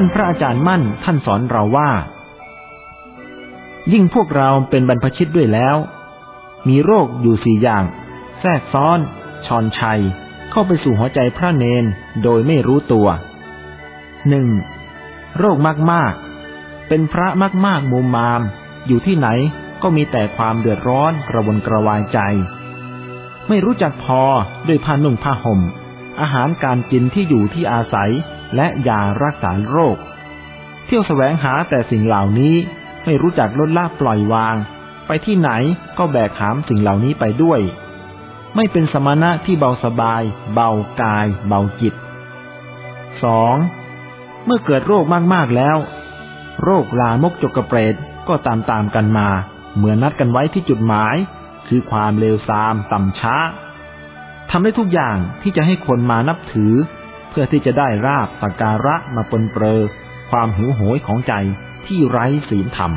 ท่านพระอาจารย์มั่นท่านสอนเราว่า ยิ่งพวกเราเป็นบรรพชิตด้วยแล้ว มีโรคอยู่สี่อย่าง แทรกซ้อน ชอนชัย เข้าไปสู่หัวใจพระเนนโดยไม่รู้ตัวหนึ่งโรคมากๆ เป็นพระมากๆมุมมาม อยู่ที่ไหนก็มีแต่ความเดือดร้อนกระวนกระวายใจ ไม่รู้จักพอด้วยผ้านุ่งผ้าห่ม อาหารการกินที่อยู่ที่อาศัย และยารักษาโรค เที่ยวแสวงหาแต่สิ่งเหล่านี้ไม่รู้จักลดละปล่อยวาง ไปที่ไหนก็แบกหามสิ่งเหล่านี้ไปด้วย ไม่เป็นสมณะที่เบาสบาย เบากาย เบาจิตสองเมื่อเกิดโรคมากๆแล้ว โรคลามกจกกระเปรตก็ตามตามกันมา เหมือนนัดกันไว้ที่จุดหมาย คือความเลวทรามต่ำช้าทำได้ทุกอย่างที่จะให้คนมานับถือ เพื่อที่จะได้ราบสักการะมาปนเปรอความหิวโหยของใจที่ไร้ศีลธรรม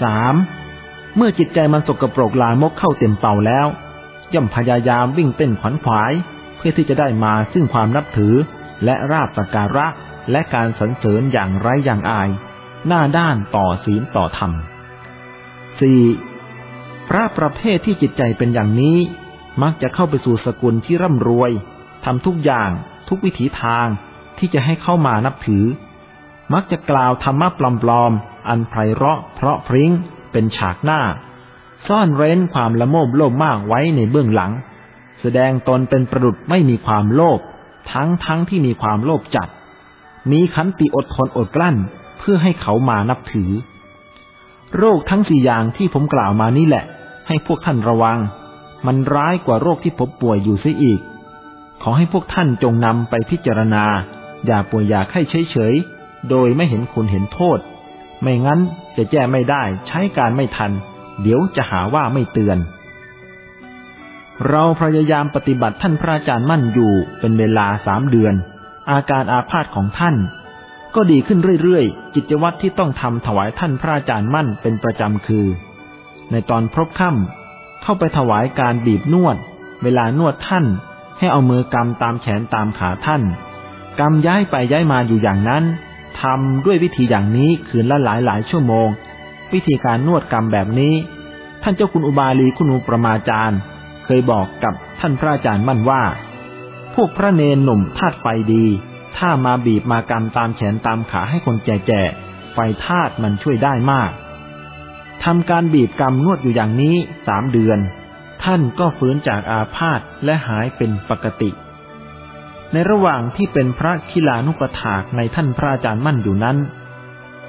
สามเมื่อจิตใจมันสกรปรกลามกเข้าเต็มเป่าแล้ว ย่อมพยายามวิ่งเต้นขวัญขวาย เพื่อที่จะได้มาซึ่งความนับถือ และราบสักการะและการสรรเสริญอย่างไร้อย่างอาย หน้าด้านต่อศีลต่อธรรมสี่พระประเภทที่จิตใจเป็นอย่างนี้ มักจะเข้าไปสู่สกุลที่ร่ำรวย ทำทุกอย่างทุกวิถีทางที่จะให้เข้ามานับถือ มักจะกล่าวธรรมะปลอมๆ อันไพเราะเพราะพริ้งเป็นฉากหน้า ซ่อนเร้นความละโมบโลภมากไว้ในเบื้องหลัง แสดงตนเป็นประดุษไม่มีความโลภทั้งทั้งที่มีความโลภจัด มีขันติอดทนอดกลั้นเพื่อให้เขามานับถือ โรคทั้งสี่อย่างที่ผมกล่าวมานี่แหละ ให้พวกท่านระวัง มันร้ายกว่าโรคที่ผมป่วยอยู่เสียอีก ขอให้พวกท่านจงนำไปพิจารณา อย่าป่วยอย่าไข้เฉยๆ โดยไม่เห็นคุณเห็นโทษ ไม่งั้นจะแก้ไม่ได้ใช้การไม่ทัน เดี๋ยวจะหาว่าไม่เตือน เราพยายามปฏิบัติท่านพระอาจารย์มั่นอยู่เป็นเวลาสามเดือน อาการอาพาธของท่าน ก็ดีขึ้นเรื่อยๆ กิจวัตรที่ต้องทำถวายท่านพระอาจารย์มั่นเป็นประจำคือ ในตอนพรบค่ำเข้าไปถวายการบีบนวด เวลานวดท่าน ให้เอามือกำตามแขนตามขาท่านกำย้ายไปย้ายมาอยู่อย่างนั้นทำด้วยวิธีอย่างนี้คืนละหลายหลายชั่วโมง วิธีการนวดกรรมแบบนี้ ท่านเจ้าคุณอุบาลีคุณอุปมาจารย์ เคยบอกกับท่านพระอาจารย์มั่นว่า พวกพระเนนหนุ่มธาตุไฟดี ถ้ามาบีบมากำตามแขนตามขาให้คนแก่ๆไฟธาตุมันช่วยได้มากทำการบีบกำนวดอยู่อย่างนี้สามเดือน ท่านก็ฟื้นจากอาพาธและหายเป็นปกติ ในระหว่างที่เป็นพระคิลานุปถากในท่านพระอาจารย์มั่นอยู่นั้น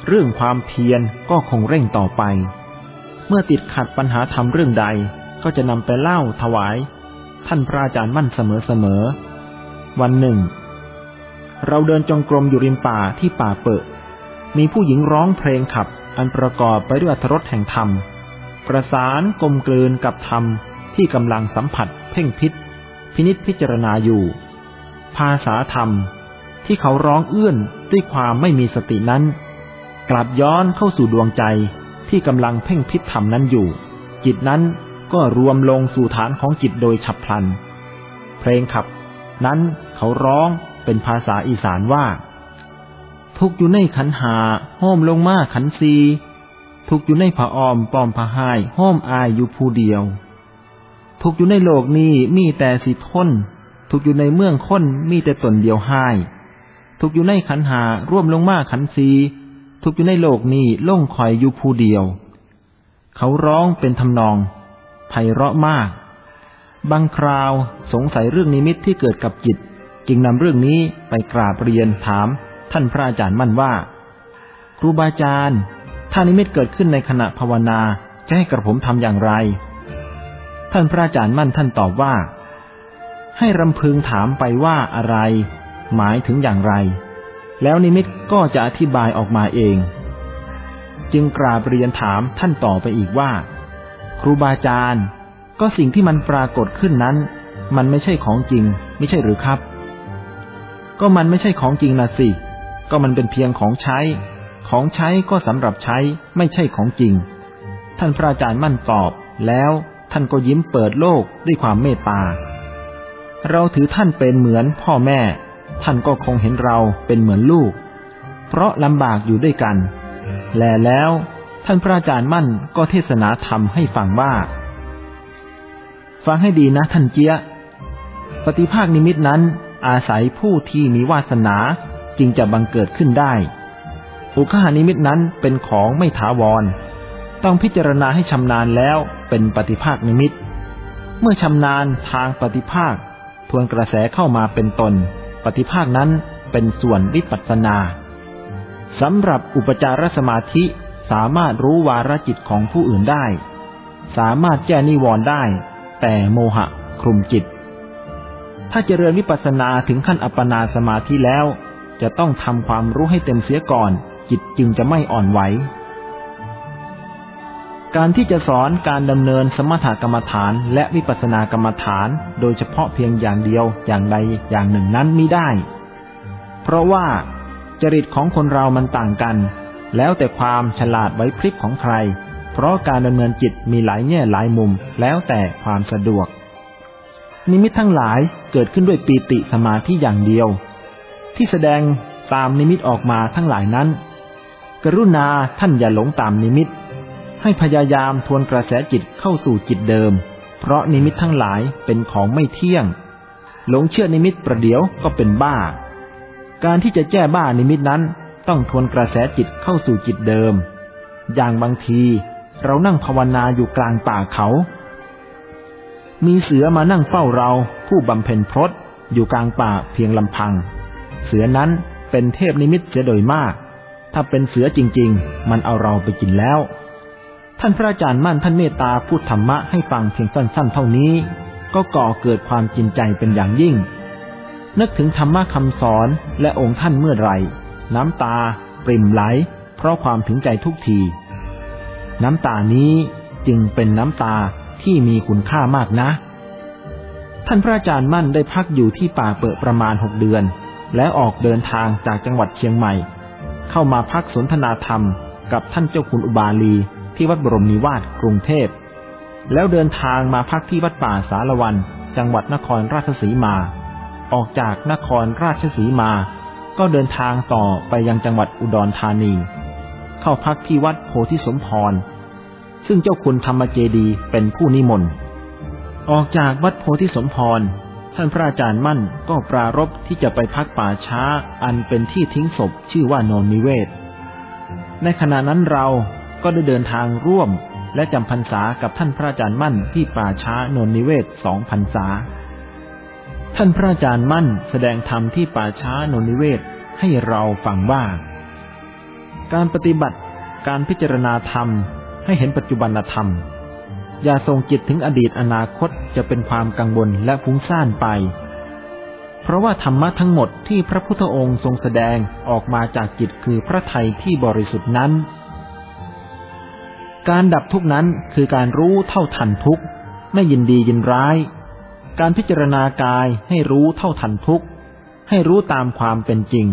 เรื่องความเพียรก็คงเร่งต่อไป เมื่อติดขัดปัญหาทำเรื่องใดก็จะนำไปเล่าถวาย ท่านพระอาจารย์มั่นเสมอๆวันหนึ่ง เราเดินจงกรมอยู่ริมป่าที่ป่าเปิดมีผู้หญิงร้องเพลงขับ อันประกอบไปด้วยอรรถรสแห่งธรรม ประสานกลมกลืนกับธรรม ที่กำลังสัมผัส เพ่งพิษพินิษพิจารณาอยู่ ภาษาธรรมที่เขาร้องเอื้อนด้วยความไม่มีสตินั้น กลับย้อนเข้าสู่ดวงใจที่กำลังเพ่งพิษธรรมนั้นอยู่ จิตนั้นก็รวมลงสู่ฐานของจิตโดยฉับพลัน เพลงขับ นั้นเขาร้องเป็นภาษาอีสานว่า ทุกอยู่ในขันหาห้อมลงมาขันซีทุกอยู่ในผาออมปอมผาหายห้อมอายอยู่ผู้เดียว ทุกอยู่ในโลกนี้มีแต่สิทนทุกอยู่ในเมืองค้นมีแต่ตนเดียวหาย ทุกอยู่ในขันหาร่วมลงมาขันซีทุกอยู่ในโลกนี้ล่งคอยอยู่ผู้เดียว เขาร้องเป็นทำนองไพเราะมาก บางคราวสงสัยเรื่องนิมิตที่เกิดกับจิต จึงนำเรื่องนี้ไปกราบเรียนถาม ท่านพระอาจารย์มั่นว่า ครูบาอาจารย์ ถ้านิมิตเกิดขึ้นในขณะภาวนาจะให้กระผมทำอย่างไร ท่านพระอาจารย์มั่นท่านตอบว่า ให้รำพึงถามไปว่าอะไร หมายถึงอย่างไร แล้วนิมิตก็จะอธิบายออกมาเอง จึงกราบเรียนถามท่านต่อไปอีกว่า ครูบาอาจารย์ ก็สิ่งที่มันปรากฏขึ้นนั้น มันไม่ใช่ของจริง ไม่ใช่หรือครับ ก็มันไม่ใช่ของจริงนะสิ ก็มันเป็นเพียงของใช้ ของใช้ก็สำหรับใช้ไม่ใช่ของจริง ท่านพระอาจารย์มั่นตอบแล้ว ท่านก็ยิ้มเปิดโลกด้วยความเมตตา เราถือท่านเป็นเหมือนพ่อแม่ ท่านก็คงเห็นเราเป็นเหมือนลูก เพราะลำบากอยู่ด้วยกัน แลแล้วท่านพระอาจารย์มั่นก็เทศนาธรรมให้ฟังว่า ฟังให้ดีนะท่านเจียปฏิภาคนิมิตนั้นอาศัยผู้ที่มีวาสนาจึงจะบังเกิดขึ้นได้ อุคหานิมิตนั้นเป็นของไม่ถาวร ต้องพิจารณาให้ชำนาญแล้ว เป็นปฏิภาคนิมิต เมื่อชำนาญทางปฏิภาค ทวนกระแสเข้ามาเป็นตน ปฏิภาคนั้นเป็นส่วนวิปัสสนาสำหรับอุปจารสมาธิสามารถรู้วาระจิตของผู้อื่นได้ สามารถแก้นิวรณ์ได้ แต่โมหะคลุมจิต ถ้าเจริญวิปัสสนาถึงขั้นอัปปนาสมาธิแล้ว จะต้องทำความรู้ให้เต็มเสียก่อน จิตจึงจะไม่อ่อนไหว การที่จะสอนการดำเนินสมถกรรมฐาน และวิปัสสนากรรมฐาน โดยเฉพาะเพียงอย่างเดียวอย่างใดอย่างหนึ่งนั้นมิได้ เพราะว่าจริตของคนเรามันต่างกัน แล้วแต่ความฉลาดไว้พริบของใคร เพราะการดำเนินจิตมีหลายแง่หลายมุม แล้วแต่ความสะดวก นิมิตทั้งหลายเกิดขึ้นด้วยปีติสมาธิอย่างเดียว ที่แสดงตามนิมิตออกมาทั้งหลายนั้น กรุณาท่านอย่าหลงตามนิมิต ให้พยายามทวนกระแสจิตเข้าสู่จิตเดิม เพราะนิมิตทั้งหลายเป็นของไม่เที่ยง หลงเชื่อนิมิตประเดี๋ยวก็เป็นบ้า การที่จะแก้บ้านิมิตนั้น ต้องทวนกระแสจิตเข้าสู่จิตเดิม อย่างบางทีเรานั่งภาวนาอยู่กลางป่าเขา มีเสือมานั่งเฝ้าเราผู้บำเพ็ญพรตอยู่กลางป่าเพียงลำพัง เสือนั้นเป็นเทพนิมิตเสียโดยมาก ถ้าเป็นเสือจริง ๆ มันเอาเราไปกินแล้ว ท่านพระอาจารย์มั่นท่านเมตตาพูดธรรมะให้ฟังเพียงสั้นๆเท่านี้ ก็ก่อเกิดความจรินใจเป็นอย่างยิ่ง นึกถึงธรรมะคำสอนและองค์ท่านเมื่อไรน้ำตา ปริ่มไหล เพราะความถึงใจทุกที น้ำตานี้จึงเป็นน้ำตาที่มีคุณค่ามากนะ ท่านพระอาจารย์มั่นได้พักอยู่ที่ป่าเปิดประมาณหกเดือน แล้วออกเดินทางจากจังหวัดเชียงใหม่ เข้ามาพักสนทนาธรรมกับท่านเจ้าคุณอุบาลี ที่วัดบรมนิวาสกรุงเทพ แล้วเดินทางมาพักที่วัดป่าสารวัน จังหวัดนครราชสีมา ออกจากนครราชสีมา ก็เดินทางต่อไปยังจังหวัดอุดรธานี เข้าพักที่วัดโพธิสมพร ซึ่งเจ้าคุณธรรมเจดีเป็นผู้นิมนต์ ออกจากวัดโพธิสมพรท่านพระอาจารย์มั่นก็ปรารบที่จะไปพักป่าช้าอันเป็นที่ทิ้งศพชื่อว่าโนนนิเวศ ในขณะนั้นเรา ก็ได้เดินทางร่วม และจำพรรษากับท่านพระอาจารย์มั่นที่ป่าช้านนนิเวศสองพรรษา ท่านพระอาจารย์มั่นแสดงธรรมที่ป่าช้านนิเวศให้เราฟังว่า การปฏิบัติการพิจารณาธรรมให้เห็นปัจจุบันธรรม อย่าส่งจิตถึงอดีตอนาคตจะเป็นความกังวลและฟุ้งซ่านไป เพราะว่าธรรมะทั้งหมดที่พระพุทธองค์ทรงแสดงออกมาจากจิตคือพระไทยที่บริสุทธิ์นั้น การดับทุกนั้นคือการรู้เท่าทันทุกไม่ยินดียินร้าย การพิจารณากายให้รู้เท่าทันทุกให้รู้ตามความเป็นจริง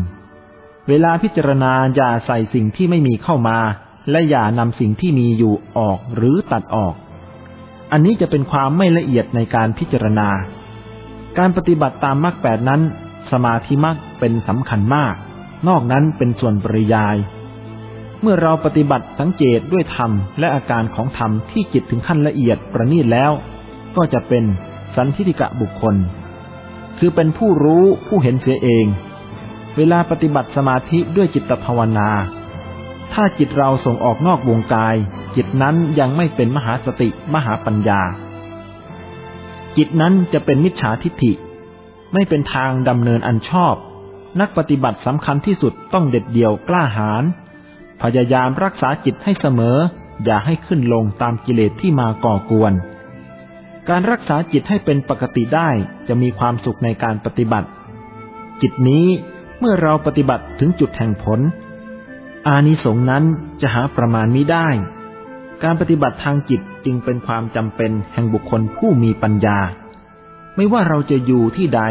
เวลาพิจารณาอย่าใส่สิ่งที่ไม่มีเข้ามา และอย่านำสิ่งที่มีอยู่ออกหรือตัดออก อันนี้จะเป็นความไม่ละเอียดในการพิจารณา การปฏิบัติตามมรรคแปดนั้น สมาธิมรรคเป็นสำคัญมาก นอกนั้นเป็นส่วนปริยาย เมื่อเราปฏิบัติสังเกตด้วยธรรมและอาการของธรรมที่จิตถึงขั้นละเอียดประณีตแล้ว ก็จะเป็นสันทิติกะบุคคล คือเป็นผู้รู้ผู้เห็นเสียเอง เวลาปฏิบัติสมาธิด้วยจิตภาวนา ถ้าจิตเราส่งออกนอกวงกาย จิตนั้นยังไม่เป็นมหาสติมหาปัญญา จิตนั้นจะเป็นมิจฉาทิฏฐิ ไม่เป็นทางดำเนินอันชอบ นักปฏิบัติสำคัญที่สุดต้องเด็ดเดี่ยวกล้าหาญ พยายามรักษาจิตให้เสมอ อย่าให้ขึ้นลงตามกิเลสที่มาก่อกวน การรักษาจิตให้เป็นปกติได้จะมีความสุขในการปฏิบัติ จิตนี้เมื่อเราปฏิบัติถึงจุดแห่งผล อานิสงส์นั้นจะหาประมาณมิได้ การปฏิบัติทางจิตจึงเป็นความจำเป็นแห่งบุคคลผู้มีปัญญา ไม่ว่าเราจะอยู่ที่ใด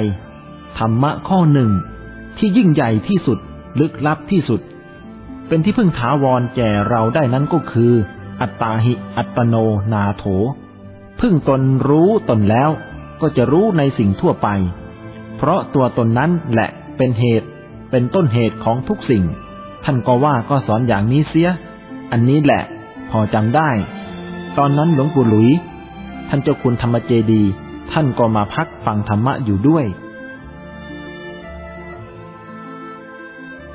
ธรรมะข้อหนึ่ง ที่ยิ่งใหญ่ที่สุด ลึกลับที่สุด เป็นที่พึ่งถาวรแก่เราได้นั้นก็คือ อัตตาหิ อัตโนนาโถ พึ่งตนรู้ตนแล้ว ก็จะรู้ในสิ่งทั่วไป เพราะตัวตนนั้นแหละเเป็นเหตุ เป็นต้นเหตุของทุกสิ่ง ท่านก็ว่าก็สอนอย่างนี้เสีย อันนี้แหละ พอจำได้ ตอนนั้นหลวงปู่หลุย ท่านเจ้าคุณธรรมเจดี ท่านก็มาพักฟังธรรมะอยู่ด้วย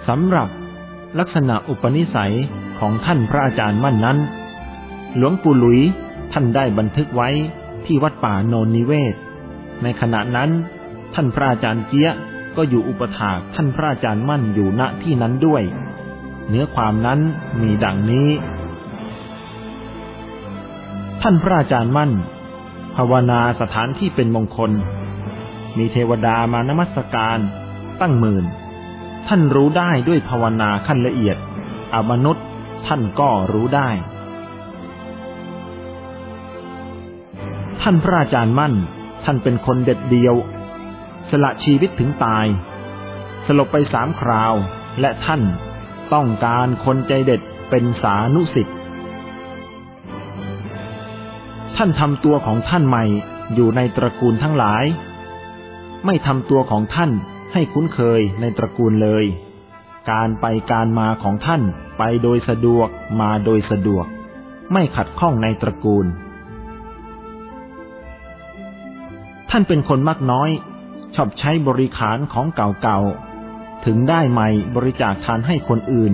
สำหรับ ลักษณะอุปนิสัยของท่านพระอาจารย์มั่นนั้น หลวงปู่หลุยท่านได้บันทึกไว้ที่วัดป่าโนนนิเวศ ในขณะนั้น ท่านพระอาจารย์เจี๊ยก็อยู่อุปถากท่านพระอาจารย์มั่นอยู่ณที่นั้นด้วย เนื้อความนั้นมีดังนี้ ท่านพระอาจารย์มั่น ภาวนาสถานที่เป็นมงคล มีเทวดามานมัสการตั้งหมื่น ท่านรู้ได้ด้วยภาวนาขั้นละเอียด อมนุษย์ท่านก็รู้ได้ ท่านพระอาจารย์มั่น ท่านเป็นคนเด็ดเดียว สละชีวิตถึงตาย สลบไปสามคราว และท่านต้องการคนใจเด็ดเป็นสานุสิทธิ์ท่านทำตัวของท่านใหม่อยู่ในตระกูลทั้งหลาย ไม่ทำตัวของท่าน ให้คุ้นเคยในตระกูลเลย การไปการมาของท่านไปโดยสะดวกมาโดยสะดวก ไม่ขัดข้องในตระกูล ท่านเป็นคนมักน้อย ชอบใช้บริขารของเก่าๆ ถึงได้ใหม่บริจาคทานให้คนอื่น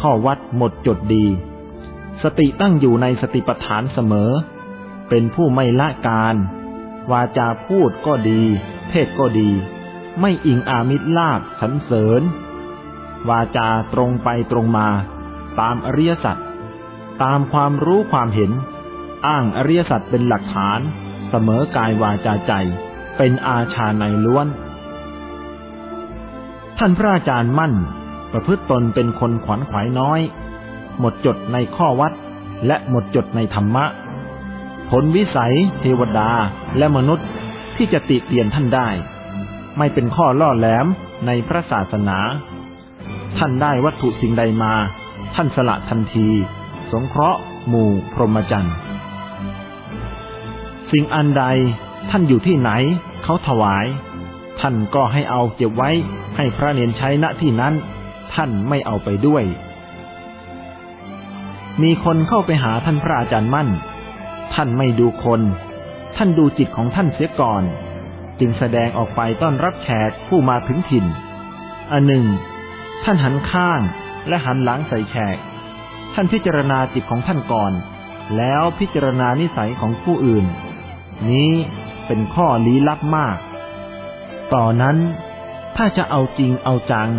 ข้อวัดหมดจดดี สติตั้งอยู่ในสติปัฏฐานเสมอ เป็นผู้ไม่ละการ วาจาพูดก็ดี เพศก็ดี ไม่อิงอามิตรลาบสันเสริญ วาจาตรงไปตรงมา ตามอริยสัจตามความรู้ความเห็น อ้างอริยสัจเป็นหลักฐาน เสมอกายวาจาใจ เป็นอาชาในล้วน ท่านพระอาจารย์มั่น ประพฤติตนเป็นคนขวัญขวายน้อย หมดจดในข้อวัดและหมดจดในธรรมะ ผลวิสัย เทวดาและมนุษย์ที่จะติเตียนท่านได้ ไม่เป็นข้อล่อแหลมในพระศาสนา ท่านได้วัตถุสิ่งใดมา ท่านสละทันที สงเคราะห์ หมู่พรหมจรรย์สิ่งอันใดท่านอยู่ที่ไหน เขาถวาย ท่านก็ให้เอาเก็บไว้ให้พระเนนใช้ณที่นั้น ท่านไม่เอาไปด้วย มีคนเข้าไปหาท่านพระอาจารย์มั่น ท่านไม่ดูคน ท่านดูจิตของท่านเสียก่อน จึงแสดงออกไปต้อนรับแขกผู้มาถึงถิ่น อันหนึ่ง ท่านหันข้างและหันหลังใส่แขก ท่านพิจารณาจิตของท่านก่อน แล้วพิจารณานิสัยของผู้อื่น นี้เป็นข้อลี้ลับมาก ต่อนนั้น ถ้าจะเอาจริงเอาจัง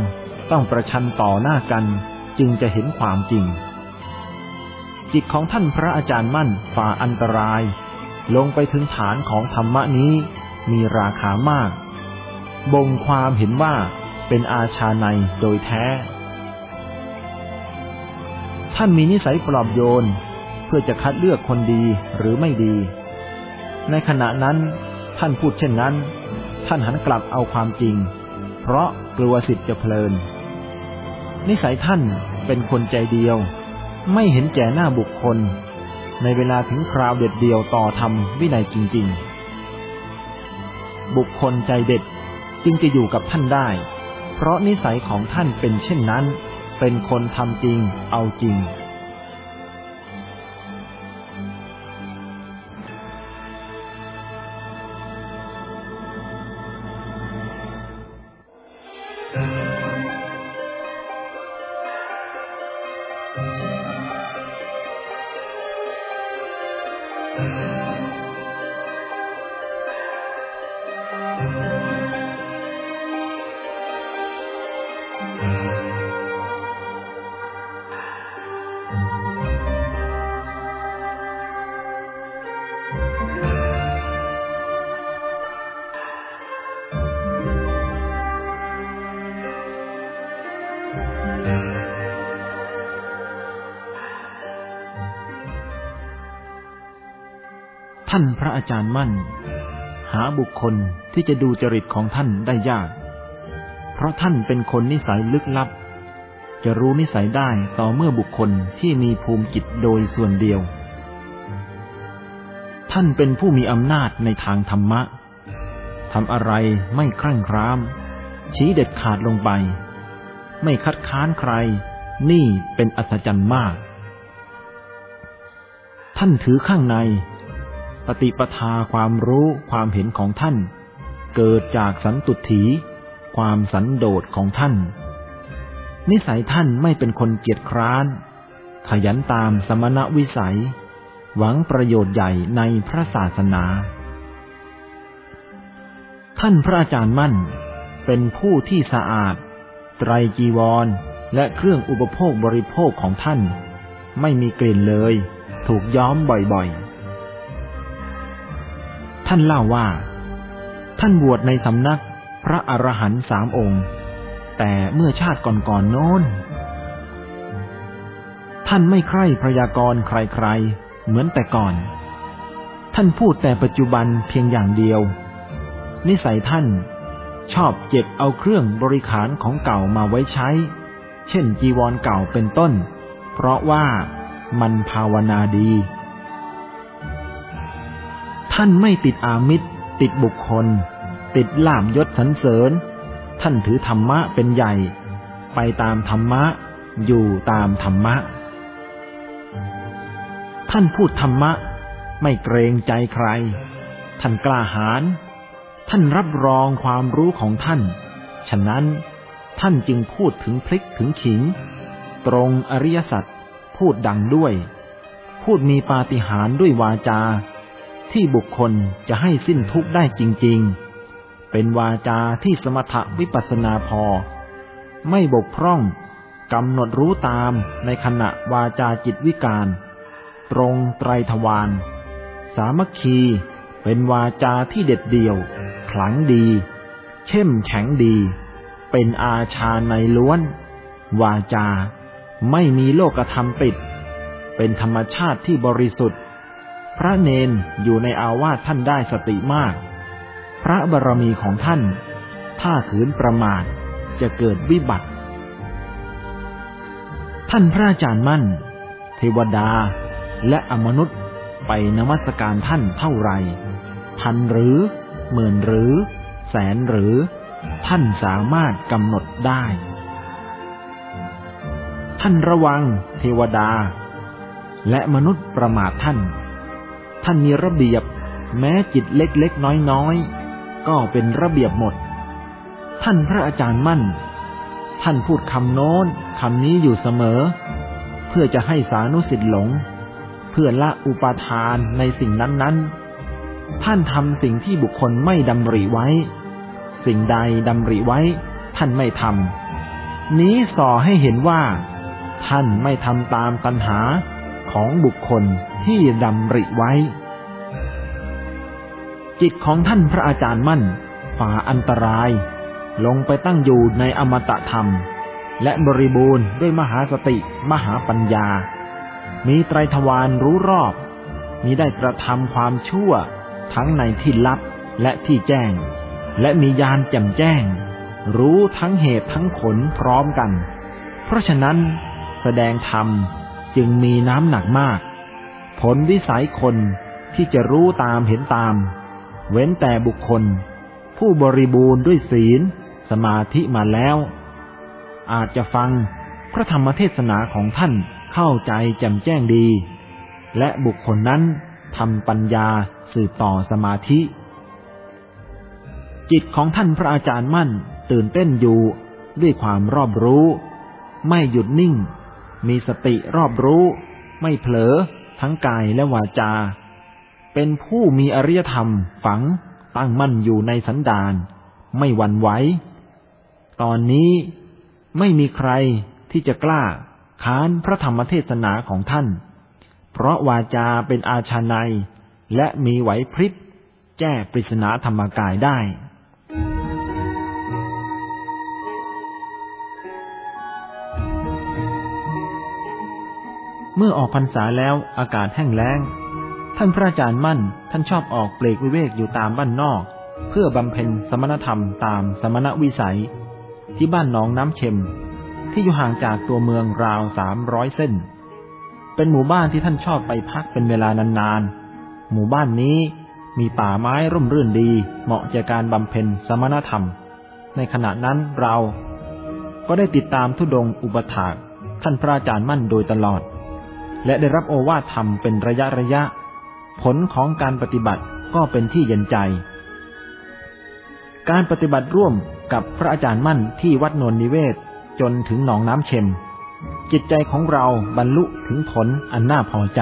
ต้องประชันต่อหน้ากันจึงจะเห็นความจริง จิตของท่านพระอาจารย์มั่นฝ่าอันตราย ลงไปถึงฐานของธรรมะนี้ มีราคามาก บ่งความเห็นว่าเป็นอาชาในโดยแท้ ท่านมีนิสัยปลอบโยนเพื่อจะคัดเลือกคนดีหรือไม่ดี ในขณะนั้นท่านพูดเช่นนั้น ท่านหันกลับเอาความจริง เพราะกลัวสิทธิ์จะเพลิน นิสัยท่านเป็นคนใจเดียว ไม่เห็นแก่หน้าบุคคล ในเวลาถึงคราวเด็ดเดียวต่อธรรมวินัยจริง ๆ บุคคลใจเด็ด จึงจะอยู่กับท่านได้ เพราะนิสัยของท่านเป็นเช่นนั้น เป็นคนทำจริง เอาจริงานพระอาจารย์มั่น หาบุคคลที่จะดูจริตของท่านได้ยาก เพราะท่านเป็นคนนิสัยลึกลับ จะรู้นิสัยได้ต่อเมื่อบุคคลที่มีภูมิจิตโดยส่วนเดียว ท่านเป็นผู้มีอำนาจในทางธรรมะทำอะไรไม่ครั่งคราม ชี้เด็ดขาดลงไป ไม่คัดค้านใคร นี่เป็นอัศจรรย์มาก ท่านถือข้างใน ปฏิปทาความรู้ความเห็นของท่าน เกิดจากสันตุถีความสันโดษของท่าน นิสัยท่านไม่เป็นคนเกียจคร้าน ขยันตามสมณวิสัย หวังประโยชน์ใหญ่ในพระศาสนา ท่านพระอาจารย์มั่น เป็นผู้ที่สะอาด ไตรจีวร และเครื่องอุปโภคบริโภคของท่าน ไม่มีกลิ่นเลย ถูกย้อมบ่อยๆ ท่านเล่าว่า ท่านบวชในสำนักพระอรหันต์สามองค์ แต่เมื่อชาติก่อนๆโน้น ท่านไม่ใคร่พยากรณ์ใครๆ เหมือนแต่ก่อน ท่านพูดแต่ปัจจุบันเพียงอย่างเดียว นิสัยท่านชอบเก็บเอาเครื่องบริขารของเก่ามาไว้ใช้ เช่นจีวรเก่าเป็นต้น เพราะว่ามันภาวนาดี ท่านไม่ติดอามิตร ติดบุคคล ติดลามยศสรรเสริญ ท่านถือธรรมะเป็นใหญ่ ไปตามธรรมะ อยู่ตามธรรมะ ท่านพูดธรรมะ ไม่เกรงใจใคร ท่านกล้าหาญท่านรับรองความรู้ของท่าน ฉะนั้นท่านจึงพูดถึงพลิกถึงขิง ตรงอริยสัจพูดดังด้วย พูดมีปาฏิหาริย์ด้วยวาจา ที่บุคคลจะให้สิ้นทุกข์ได้จริง ๆ เป็นวาจาที่สมถะวิปัสนาพอ ไม่บกพร่องกำหนดรู้ตามในขณะวาจาจิตวิการ ตรงไตรทวารสามัคคีเป็นวาจาที่เด็ดเดี่ยว ขลังดี เข้มแข็งดี เป็นอาชาในล้วน วาจา ไม่มีโลกธรรมปิด เป็นธรรมชาติที่บริสุทธิ์ พระเนนอยู่ในอาวาสท่านได้สติมาก พระบารมีของท่าน ถ้าขืนประมาทจะเกิดวิบัติ ท่านพระอาจารย์มั่น เทวดาและอมนุษย์ไปนมัสการท่านเท่าไร พันหรือ หมื่นหรือ แสนหรือ ท่านสามารถกำหนดได้ ท่านระวังเทวดา และมนุษย์ประมาทท่าน ท่านมีระเบียบ แม้จิตเล็กๆน้อยๆ ก็เป็นระเบียบหมด ท่านพระอาจารย์มั่น ท่านพูดคำโน้นคำนี้อยู่เสมอ เพื่อจะให้สานุสิทธิ์หลง เพื่อละอุปาทานในสิ่งนั้นๆ ท่านทำสิ่งที่บุคคลไม่ดำริไว้ สิ่งใดดำริไว้ ท่านไม่ทำนี้ส่อให้เห็นว่า ท่านไม่ทำตามตัณหาของบุคคล ที่ดำริไว้ จิตของท่านพระอาจารย์มั่น ฝ่าอันตราย ลงไปตั้งอยู่ในอมตะธรรม และบริบูรณ์ด้วยมหาสติมหาปัญญา มีไตรทวารรู้รอบ มีได้กระทำความชั่ว ทั้งในที่ลับและที่แจ้ง และมียานแจ่มแจ้ง รู้ทั้งเหตุทั้งผลพร้อมกัน เพราะฉะนั้นแสดงธรรมจึงมีน้ำหนักมาก ผลวิสัยคนที่จะรู้ตามเห็นตาม เว้นแต่บุคคล ผู้บริบูรณ์ด้วยศีล สมาธิมาแล้ว อาจจะฟังพระธรรมเทศนาของท่านเข้าใจแจ่มแจ้งดี และบุคคลนั้นทำปัญญาสืบต่อสมาธิ จิตของท่านพระอาจารย์มั่นตื่นเต้นอยู่ด้วยความรอบรู้ ไม่หยุดนิ่ง มีสติรอบรู้ ไม่เผลอ ทั้งกายและวาจา เป็นผู้มีอริยธรรมฝังตั้งมั่นอยู่ในสันดานไม่หวั่นไหวตอนนี้ไม่มีใครที่จะกล้าค้านพระธรรมเทศนาของท่าน เพราะวาจาเป็นอาชาในและมีไหวพริบแก้ปริศนาธรรมกายได้ เมื่อออกพรรษาแล้วอากาศแห้งแล้ง ท่านพระอาจารย์มั่น ท่านชอบออกเปลกวิเวกอยู่ตามบ้านนอก เพื่อบำเพ็ญสมณธรรมตามสมณวิสัย ที่บ้านหนองน้ำเค็ม ที่อยู่ห่างจากตัวเมืองราวสามร้อยเส้น เป็นหมู่บ้านที่ท่านชอบไปพักเป็นเวลานานๆ หมู่บ้านนี้มีป่าไม้ร่มรื่นดี เหมาะแก่การบำเพ็ญสมณธรรม ในในขณะนั้นเรา ก็ได้ติดตามทุดงอุปถากท่านพระอาจารย์มั่นโดยตลอด และได้รับโอวาทธรรมเป็นระยะระยะ ผลของการปฏิบัติก็เป็นที่เย็นใจ การปฏิบัติร่วมกับพระอาจารย์มั่นที่วัดนนนิเวศจนถึงหนองน้ำเช็ม จิตใจของเราบรรลุถึงผลอันน่าพอใจ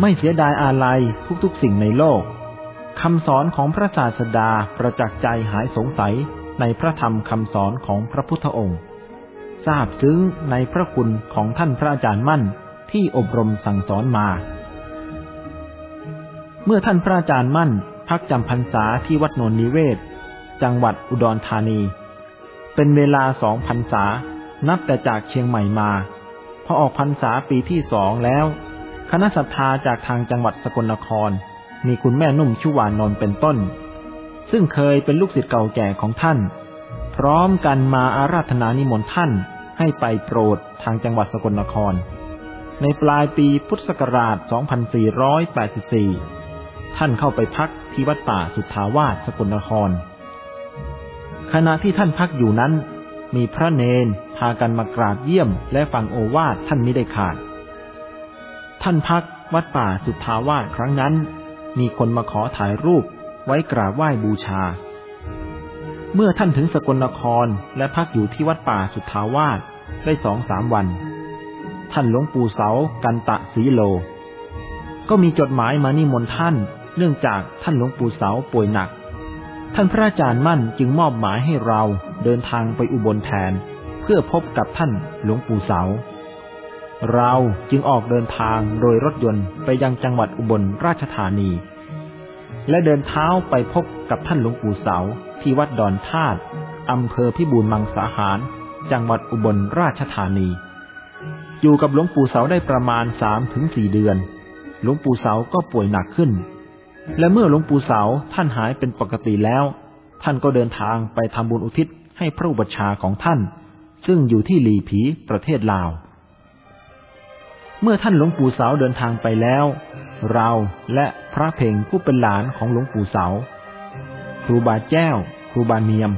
ไม่เสียดายอาลัยทุกๆสิ่งในโลกคำสอนของพระศาสดาประจักษ์ใจหายสงสัยในพระธรรมคำสอนของพระพุทธองค์ ทราบซึ้งในพระคุณของท่านพระอาจารย์มั่นที่อบรมสั่งสอนมา เมื่อท่านพระอาจารย์มั่น พักจำพรรษาที่วัดนนนิเวศ จังหวัดอุดรธานี เป็นเวลาสองพรรษา นับแต่จากเชียงใหม่มา พอออกพรรษาปีที่สองแล้ว คณะศรัทธาจากทางจังหวัดสกลนคร มีคุณแม่นุ่มชุวานนท์เป็นต้น ซึ่งเคยเป็นลูกศิษย์เก่าแก่ของท่าน พร้อมกันมาอาราธนานิมนต์ท่าน ให้ไปโปรดทางจังหวัดสกลนคร ในปลายปีพุทธศักราช 2484 ท่านเข้าไปพักที่วัดป่าสุทธาวาสสกลนคร ขณะที่ท่านพักอยู่นั้น มีพระเนนพากันมากราบเยี่ยมและฟังโอวาทท่านไม่ได้ขาด ท่านพักวัดป่าสุทธาวาสครั้งนั้น มีคนมาขอถ่ายรูปไว้กราบไหว้บูชา เมื่อท่านถึงสกลนครและพักอยู่ที่วัดป่าสุทธาวาส ได้สองสามวัน ท่านหลวงปู่เสากันตะสีโล ก็มีจดหมายมานิมนต์ท่าน เนื่องจากท่านหลวงปู่เสาป่วยหนัก ท่านพระอาจารย์มั่นจึงมอบหมายให้เราเดินทางไปอุบลแทน เพื่อพบกับท่านหลวงปู่เสา เราจึงออกเดินทางโดยรถยนต์ไปยังจังหวัดอุบลราชธานี และเดินเท้าไปพบกับท่านหลวงปู่เสาที่วัดดอนธาตุอำเภอพิบูลมังสาหาร จังหวัดอุบลราชธานี อยู่กับหลวงปู่เสาได้ประมาณสามถึงสี่เดือน หลวงปู่เสาก็ป่วยหนักขึ้น และเมื่อหลวงปู่เสาท่านหายเป็นปกติแล้ว ท่านก็เดินทางไปทำบุญอุทิศให้พระอุปชาของท่าน ซึ่งอยู่ที่หลีผีประเทศลาว เมื่อท่านหลวงปู่เสาเดินทางไปแล้ว เราและพระเพ่งผู้เป็นหลานของหลวงปู่เสา ครูบาแจ้ว ครูบาเนียม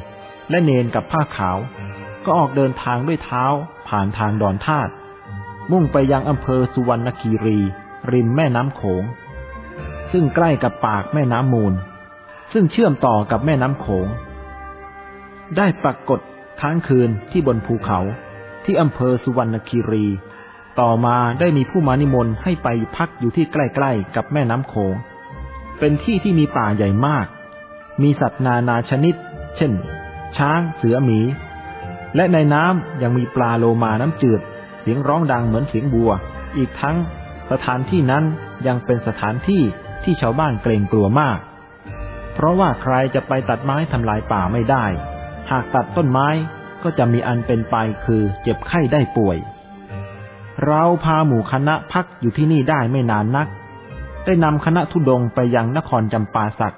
และเนนกับผ้าขาว ก็ออกเดินทางด้วยเท้า ผ่านทางดอนธาตุมุ่งไปยังอำเภอสุวรรณคีรี ริมแม่น้ำโขง ซึ่งใกล้กับปากแม่น้ำมูล ซึ่งเชื่อมต่อกับแม่น้ำโขง ได้ปรากฏค้างคืนที่บนภูเขาที่อำเภอสุวรรณคีรี ต่อมาได้มีผู้มานิมนต์ให้ไปพักอยู่ที่ใกล้ๆกับแม่น้ำโขง เป็นที่ที่มีป่าใหญ่มาก มีสัตว์นานาชนิด เช่น ช้าง เสือหมี และในน้ำยังมีปลาโลมาน้ำจืด เสียงร้องดังเหมือนเสียงบัว อีกทั้งสถานที่นั้นยังเป็นสถานที่ที่ชาวบ้านเกรงกลัวมาก เพราะว่าใครจะไปตัดไม้ทำลายป่าไม่ได้ หากตัดต้นไม้ก็จะมีอันเป็นไปคือเจ็บไข้ได้ป่วย เราพาหมู่คณะพักอยู่ที่นี่ได้ไม่นานนัก ได้นำคณะทุดงไปยังนครจำปาสัก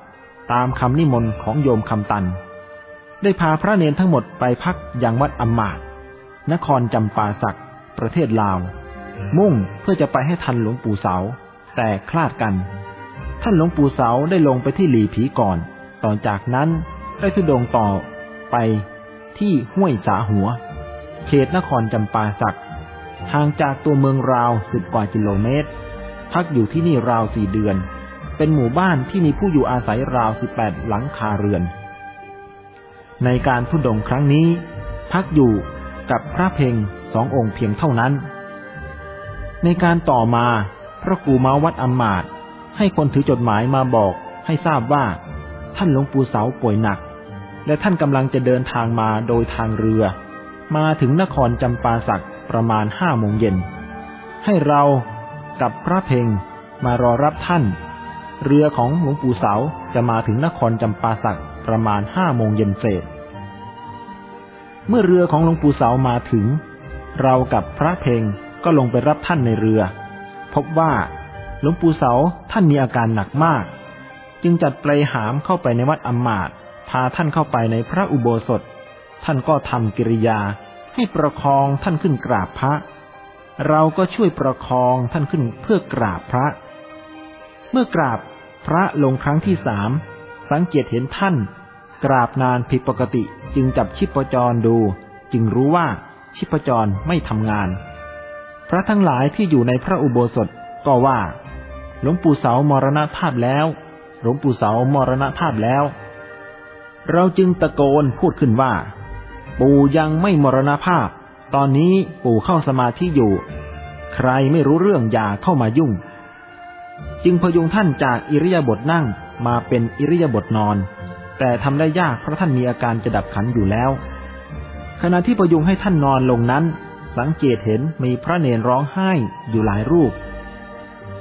ตามคำนิมนต์ของโยมคำตัน ได้พาพระเนนทั้งหมดไปพักยังวัดอัมมาดนครจำปาสัก ประเทศลาว มุ่งเพื่อจะไปให้ทันหลวงปู่เสา แต่คลาดกัน ท่านหลวงปู่เสาได้ลงไปที่หลีผีก่อน ต่อจากนั้นได้ทุดงต่อไปที่ห้วยสาหัว เขตนครจำปาสักห่างจากตัวเมืองราวสิบกว่ากิโลเมตร พักอยู่ที่นี่ราวสี่เดือน เป็นหมู่บ้านที่มีผู้อยู่อาศัยราวสิบแปดหลังคาเรือน ในการทุดงครั้งนี้ พักอยู่กับพระเพ่งสององค์เพียงเท่านั้น ในการต่อมาพระกูมาวัดอัมมาดให้คนถือจดหมายมาบอกให้ทราบว่า ท่านหลวงปู่เสาป่วยหนัก และท่านกำลังจะเดินทางมาโดยทางเรือ มาถึงนครจำปาสักประมาณห้าโมงเย็น ให้เรากับพระเพงมารอรับท่าน เรือของหลวงปู่เสาจะมาถึงนครจำปาสัก ประมาณห้าโมงเย็นเศษ เมื่อเรือของหลวงปู่เสามาถึง เรากับพระเพงก็ลงไปรับท่านในเรือ พบว่าหลวงปู่เสาท่านมีอาการหนักมาก จึงจัดเปลหามเข้าไปในวัดอมมาตพาท่านเข้าไปในพระอุโบสถ ท่านก็ทำกิริยาให้ประคองท่านขึ้นกราบพระ เราก็ช่วยประคองท่านขึ้นเพื่อกราบพระ เมื่อกราบพระลงครั้งที่สาม สังเกตเห็นท่าน กราบนานผิดปกติจึงจับชีพจรดู จึงรู้ว่าชีพจรไม่ทำงาน พระทั้งหลายที่อยู่ในพระอุโบสถก็ว่าหลวงปู่เสามรณภาพแล้ว หลวงปู่เสามรณภาพแล้ว เราจึงตะโกนพูดขึ้นว่า ปู่ยังไม่มรณภาพ ตอนนี้ปู่เข้าสมาธิอยู่ ใครไม่รู้เรื่องอย่าเข้ามายุ่ง จึงพยุงท่านจากอิริยาบถนั่ง มาเป็นอิริยาบถนอน แต่ทำได้ยากเพราะท่านมีอาการจะดับขันอยู่แล้ว ขณะที่พยุงให้ท่านนอนลงนั้น สังเกตเห็นมีพระเนรร้องไห้อยู่หลายรูป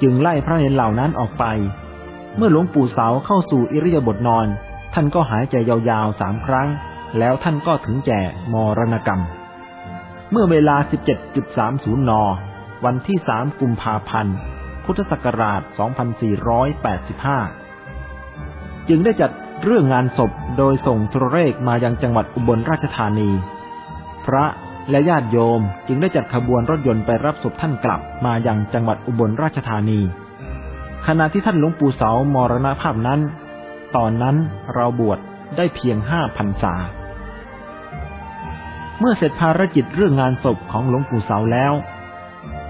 จึงไล่พระเนรเหล่านั้นออกไป เมื่อหลวงปู่เสาเข้าสู่อิริยาบถนอน ท่านก็หายใจยาวๆสามครั้ง แล้วท่านก็ถึงแก่มรณกรรม เมื่อเวลา 17.30 น วันที่ 3 กุมภาพันธ์พุทธศักราช 2485 จึงได้จัดเรื่องงานศพโดยส่งโทรเลขมายังจังหวัดอุบลราชธานี พระและญาติโยมจึงได้จัดขบวนรถยนต์ไปรับศพท่านกลับมายังจังหวัดอุบลราชธานี ขณะที่ท่านหลวงปู่เสามรณภาพนั้น ตอนนั้นเราบวชได้เพียงห้าพันษา เมื่อเสร็จภารกิจเรื่องงานศพของหลวงปู่เสาแล้ว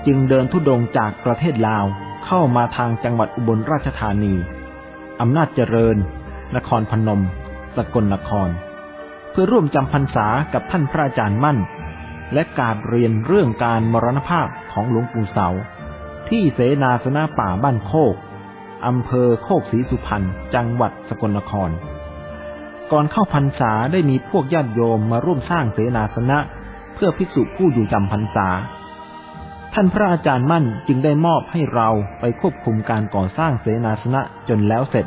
จึงเดินทุดงจากประเทศลาวเข้ามาทางจังหวัดอุบลราชธานี อำนาจเจริญ นครพนม สกลนคร เพื่อร่วมจำพรรษากับท่านพระอาจารย์มั่น และการเรียนเรื่องการมรณภาพของหลวงปู่เสา ที่เสนาสนะป่าบ้านโคกอำเภอโคกศรีสุพรรณจังหวัดสกลนคร ก่อนเข้าพรรษาได้มีพวกญาติโยมมาร่วมสร้างเสนาสนะ เพื่อภิกษุผู้อยู่จำพรรษา ท่านพระอาจารย์มั่นจึงได้มอบให้เราไปควบคุมการก่อสร้างเสนาสนะจนแล้วเสร็จ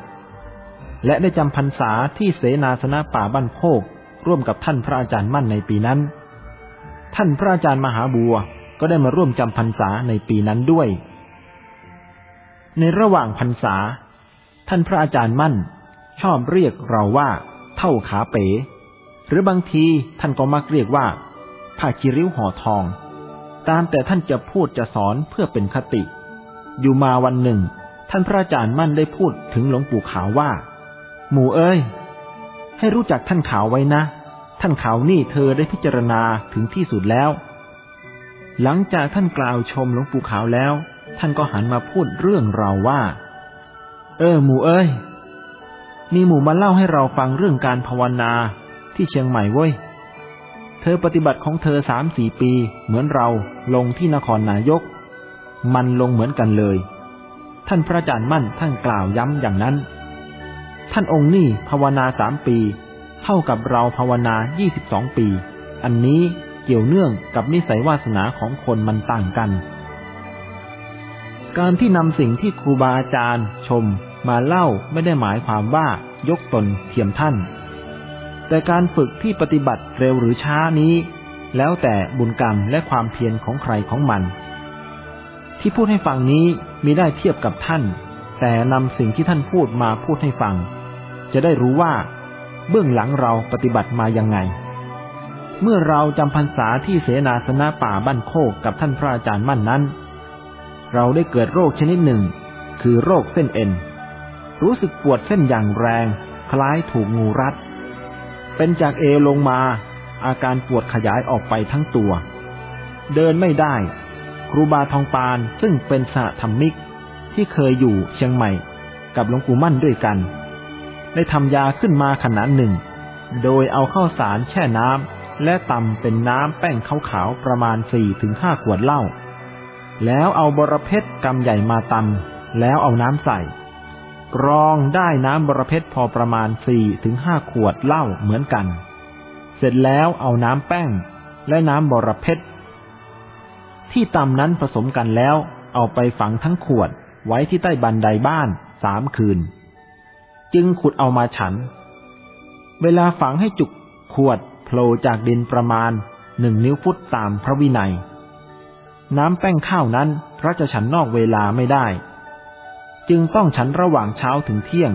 และได้จำพรรษาที่เสนาสนะป่าบ้านโคก ร่วมกับท่านพระอาจารย์มั่นในปีนั้น ท่านพระอาจารย์มหาบัวก็ได้มาร่วมจำพรรษาในปีนั้นด้วย ในระหว่างพรรษา ท่านพระอาจารย์มั่น ชอบเรียกเราว่าเท่าขาเป๋ หรือบางทีท่านก็มักเรียกว่าผ้าคิริ้วห่อทอง ตามแต่ท่านจะพูดจะสอนเพื่อเป็นคติ อยู่มาวันหนึ่ง ท่านพระอาจารย์มั่นได้พูดถึงหลวงปู่ขาวว่า หมู่เอ้ย ให้รู้จักท่านขาวไว้นะ ท่านขาวนี่เธอได้พิจารณาถึงที่สุดแล้ว หลังจากท่านกล่าวชมหลวงปู่ขาวแล้ว ท่านก็หันมาพูดเรื่องเราว่า เออ หมู่เอ้ย มีหมู่มาเล่าให้เราฟังเรื่องการภาวนาที่เชียงใหม่เว้ย เธอปฏิบัติของเธอสามสี่ปี เหมือนเราลงที่นครนายก มันลงเหมือนกันเลย ท่านพระอาจารย์มั่นท่านกล่าวย้ำอย่างนั้น ท่านองค์นี่ภาวนาสามปี เท่ากับเราภาวนายี่สิบสองปี อันนี้เกี่ยวเนื่องกับนิสัยวาสนาของคนมันต่างกัน การที่นำสิ่งที่ครูบาอาจารย์ ชม มาเล่าไม่ได้หมายความว่ายกตนเทียมท่าน แต่การฝึกที่ปฏิบัติเร็วหรือช้านี้ แล้วแต่บุญกรรมและความเพียรของใครของมัน ที่พูดให้ฟังนี้มีได้เทียบกับท่าน แต่นำสิ่งที่ท่านพูดมาพูดให้ฟัง จะได้รู้ว่า เบื้องหลังเราปฏิบัติมายังไง เมื่อเราจำพรรษาที่เสนาสนะป่าบ้านโคกกับท่านพระอาจารย์มั่นนั้น เราได้เกิดโรคชนิดหนึ่ง คือโรคเส้นเอ็นรู้สึกปวดเส้นอย่างแรง คล้ายถูกงูรัด เป็นจากเอลงมา อาการปวดขยายออกไปทั้งตัว เดินไม่ได้ ครูบาทองปานซึ่งเป็นสหธรรมิก ที่เคยอยู่เชียงใหม่ กับหลวงปู่มั่นด้วยกัน ได้ทำยาขึ้นมาขนาดหนึ่ง โดยเอาข้าวสารแช่น้ำและตำเป็นน้ำแป้งขาวๆประมาณสี่ถึงห้าขวดเหล้าแล้วเอาบรเพชรกำใหญ่มาตำแล้วเอาน้ำใส่ กรองได้น้ำบรเพชรพอประมาณสี่ถึงห้าขวดเหล้าเหมือนกัน เสร็จแล้วเอาน้ำแป้งและน้ำบรเพชรที่ตำนั้นผสมกันแล้ว เอาไปฝังทั้งขวดไว้ที่ใต้บันไดบ้านสามคืน จึงขุดเอามาฉัน เวลาฝังให้จุกขวดโผล่จากดินประมาณหนึ่งนิ้วฟุตตามพระวินัย น้ำแป้งข้าวนั้นพระจะฉันนอกเวลาไม่ได้ จึงต้องฉันระหว่างเช้าถึงเที่ยง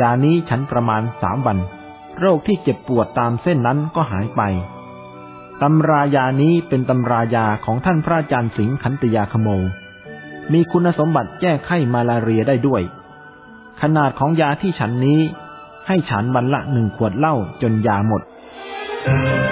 ยานี้ฉันประมาณสามวัน โรคที่เจ็บปวดตามเส้นนั้นก็หายไปตำรายานี้เป็นตำรายาของท่านพระอาจารย์สิงห์ขันติยาขโม มีคุณสมบัติแก้ไข้มาลาเรียได้ด้วย ขนาดของยาที่ฉันนี้ ให้ฉันวันละหนึ่งขวดเหล้าจนยาหมด Thank you.